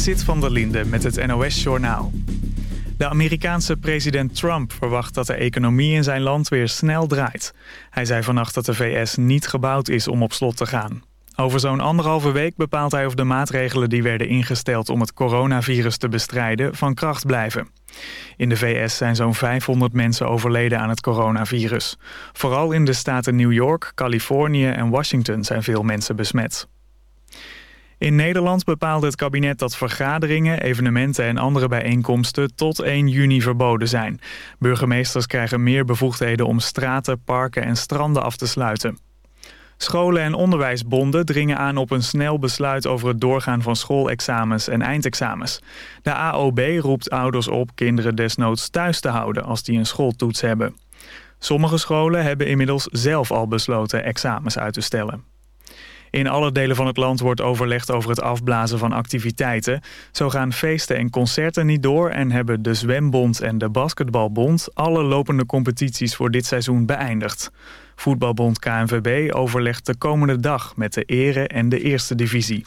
Sid van der Linde met het NOS-journaal. De Amerikaanse president Trump verwacht dat de economie in zijn land weer snel draait. Hij zei vannacht dat de VS niet gebouwd is om op slot te gaan. Over zo'n anderhalve week bepaalt hij of de maatregelen die werden ingesteld om het coronavirus te bestrijden van kracht blijven. In de VS zijn zo'n 500 mensen overleden aan het coronavirus. Vooral in de staten New York, Californië en Washington zijn veel mensen besmet. In Nederland bepaalde het kabinet dat vergaderingen, evenementen en andere bijeenkomsten tot 1 juni verboden zijn. Burgemeesters krijgen meer bevoegdheden om straten, parken en stranden af te sluiten. Scholen en onderwijsbonden dringen aan op een snel besluit over het doorgaan van schoolexamens en eindexamens. De AOB roept ouders op kinderen desnoods thuis te houden als die een schooltoets hebben. Sommige scholen hebben inmiddels zelf al besloten examens uit te stellen. In alle delen van het land wordt overlegd over het afblazen van activiteiten. Zo gaan feesten en concerten niet door en hebben de Zwembond en de Basketbalbond alle lopende competities voor dit seizoen beëindigd. Voetbalbond KNVB overlegt de komende dag met de ere en de eerste divisie.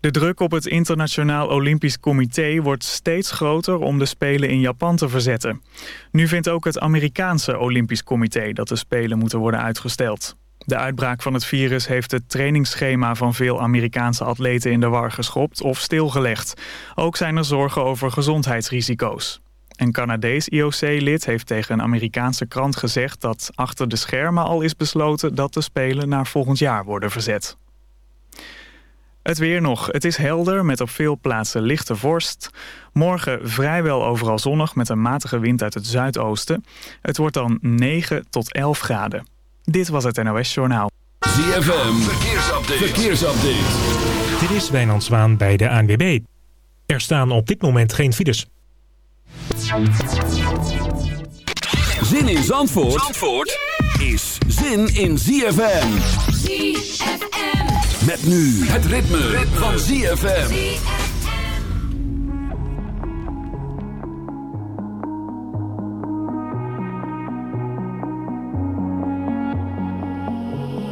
De druk op het Internationaal Olympisch Comité wordt steeds groter om de Spelen in Japan te verzetten. Nu vindt ook het Amerikaanse Olympisch Comité dat de Spelen moeten worden uitgesteld. De uitbraak van het virus heeft het trainingsschema van veel Amerikaanse atleten in de war geschopt of stilgelegd. Ook zijn er zorgen over gezondheidsrisico's. Een Canadees IOC-lid heeft tegen een Amerikaanse krant gezegd dat achter de schermen al is besloten dat de Spelen naar volgend jaar worden verzet. Het weer nog. Het is helder met op veel plaatsen lichte vorst. Morgen vrijwel overal zonnig met een matige wind uit het zuidoosten. Het wordt dan 9 tot 11 graden. Dit was het NOS Journaal. ZFM, verkeersupdate. verkeersupdate. Dit is Wijnand Zwaan bij de ANWB. Er staan op dit moment geen files. Zin in Zandvoort, Zandvoort is zin in ZFM. ZFM. Met nu het ritme, ritme. van ZFM.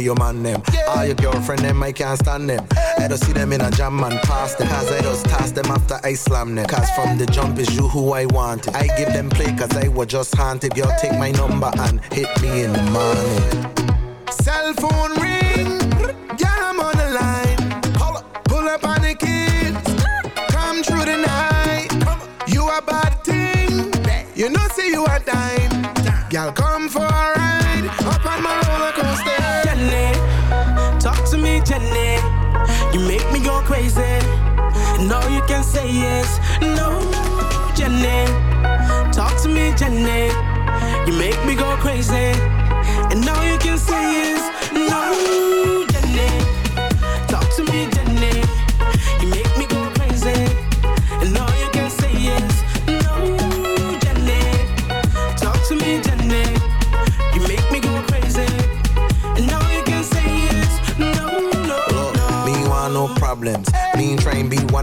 your man them. All your girlfriend them, I can't stand them. I don't see them in a jam and pass them. Cause I just toss them after I slam them. Cause from the jump is you who I want. I give them play cause I was just haunted. Girl, take my number and hit me in the morning. Cell phone ring. Girl, I'm on the line. Pull up, pull up on the kids. Come through the night. You a bad thing. You know, see you a dime. Girl, come you can say yes. no, Jenny. Talk to me, Jenny. You make me go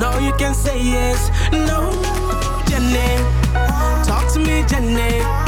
And you can say is no, Jenny. Talk to me, Jenny.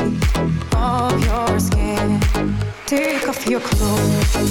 your clothes,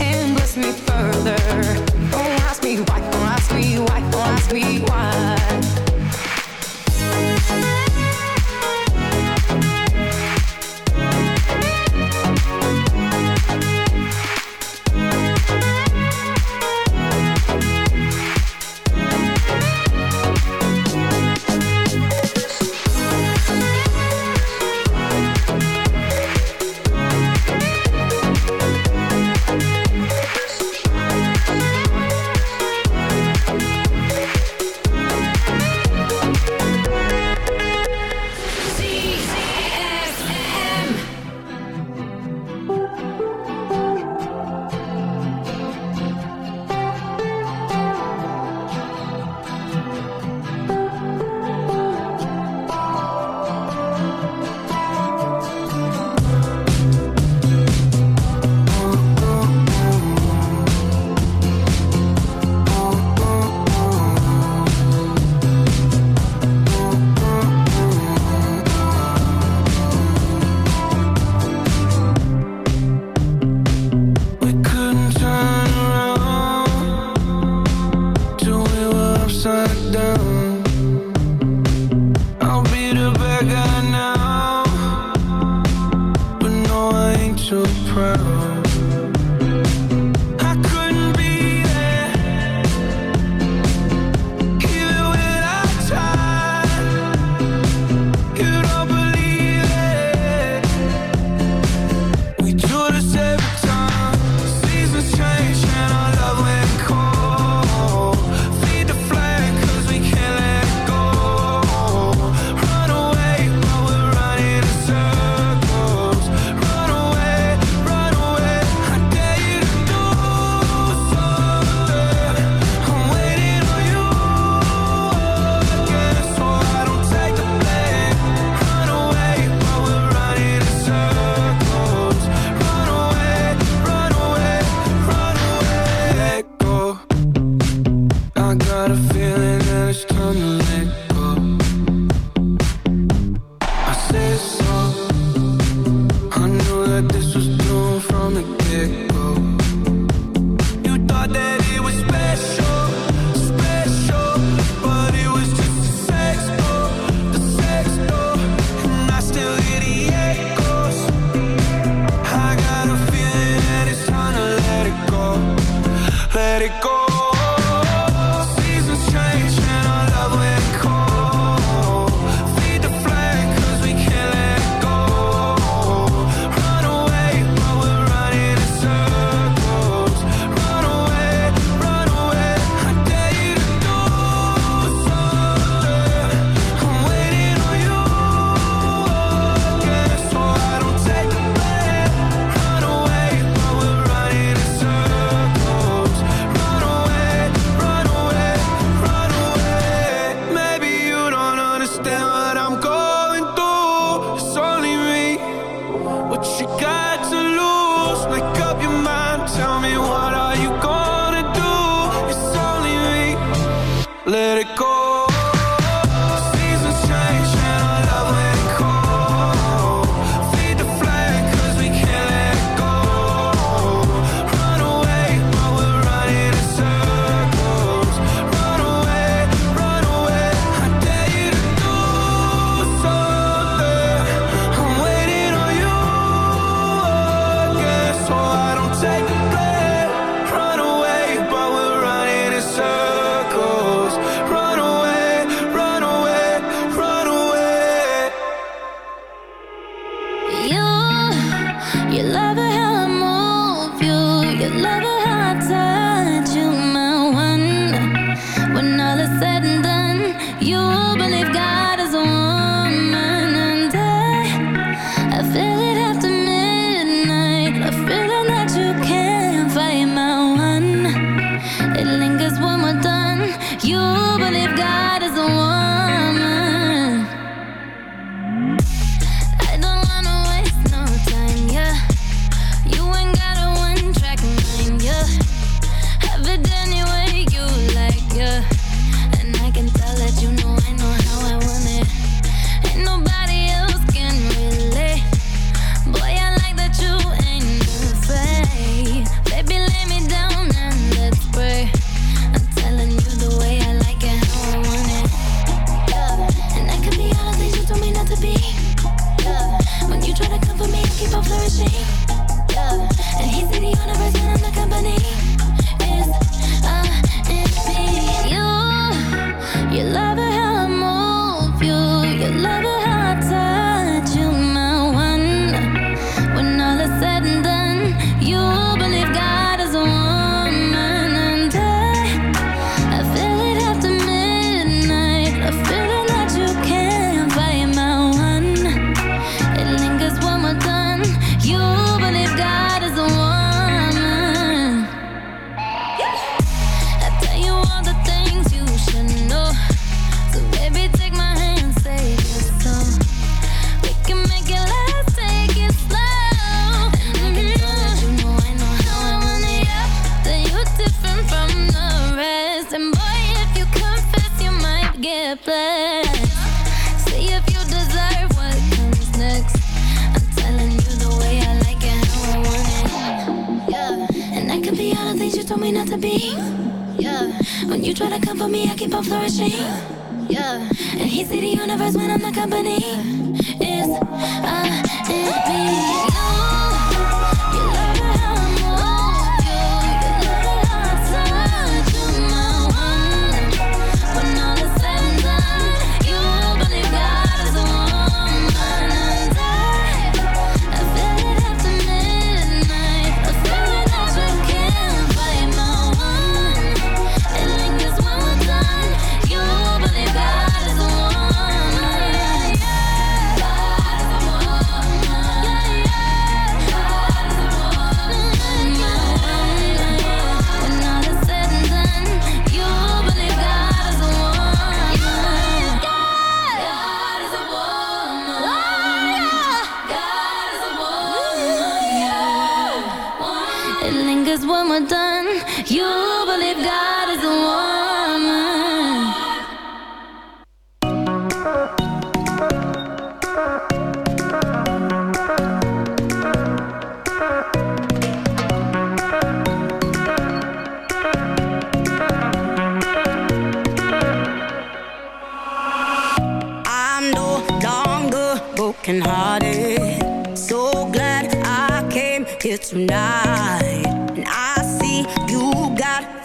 And bless me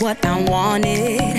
out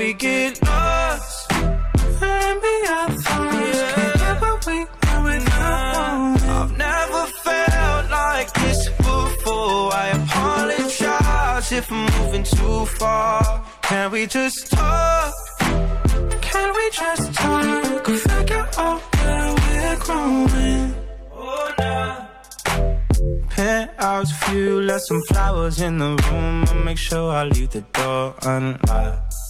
We get lost. Let me our thoughts. Can't get what we want without knowing. I've never felt like this before. I apologize if I'm moving too far. Can we just talk? Can we just talk? Figure out where we're growing. Oh, nah. Penthouse view, left some flowers in the room. I make sure I leave the door unlocked.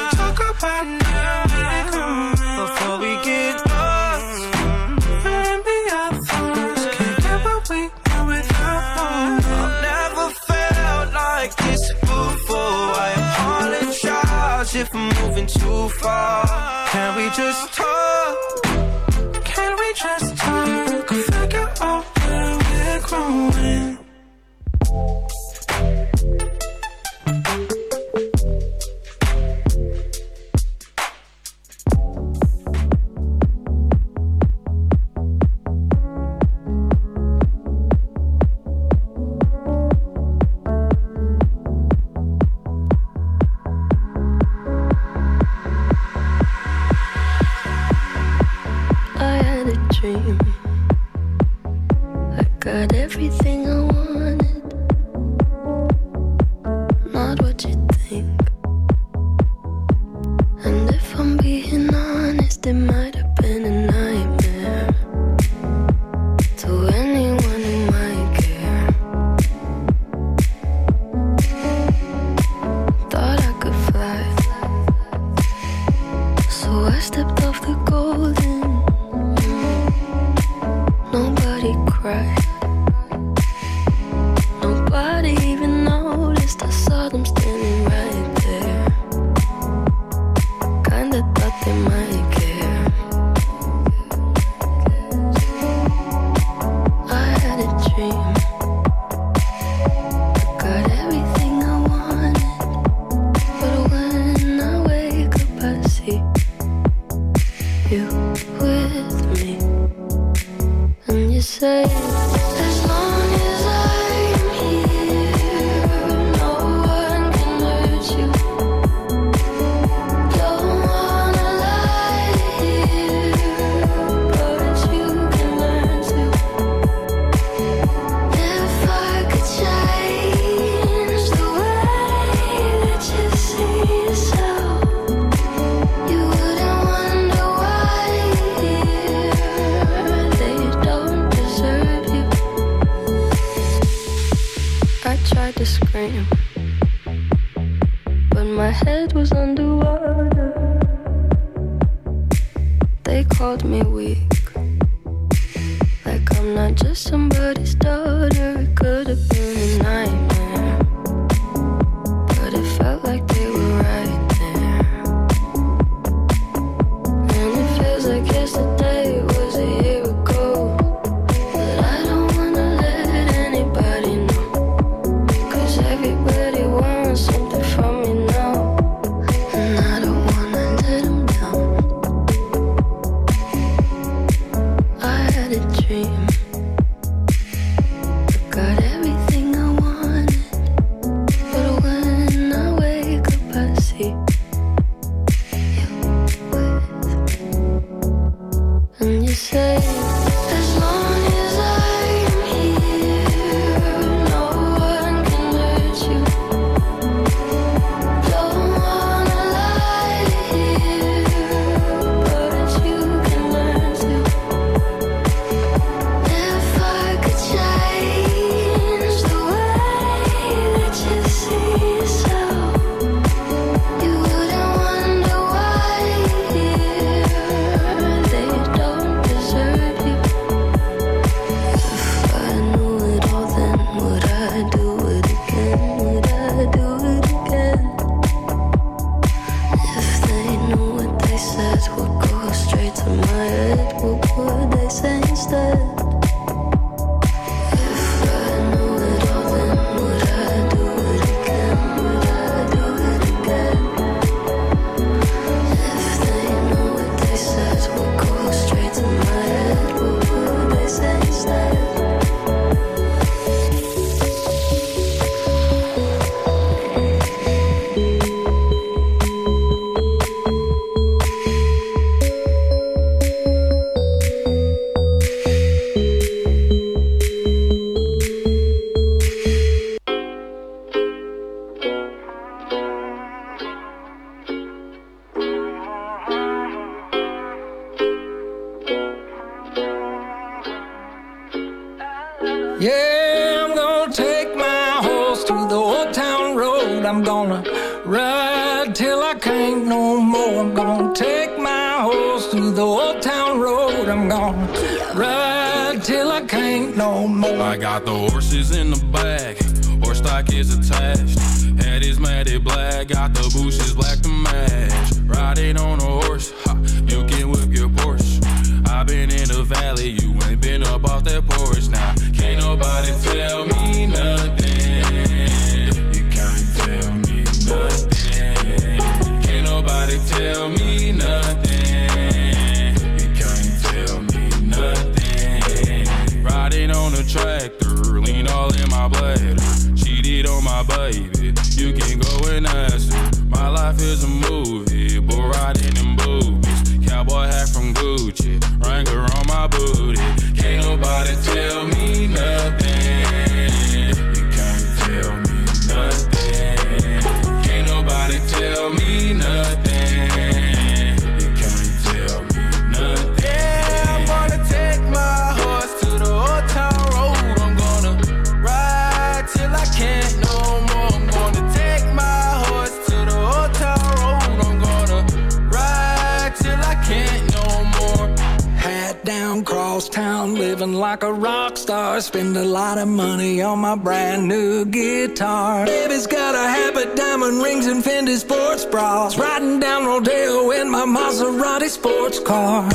just sports car.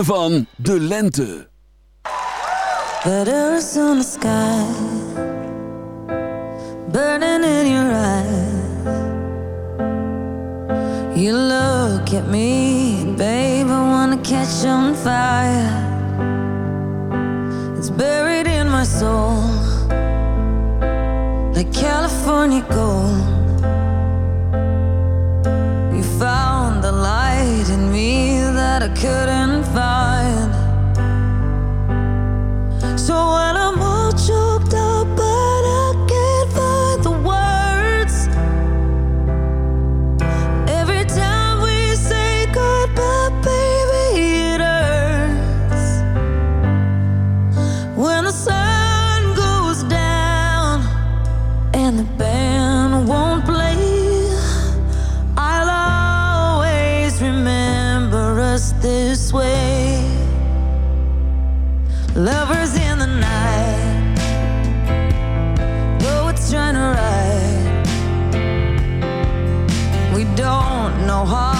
ritme van de lente. Letters on the sky Burning in your eyes. You look at me, babe, I wanna catch on fire. It's buried in my soul Like California gold. Couldn't find no harm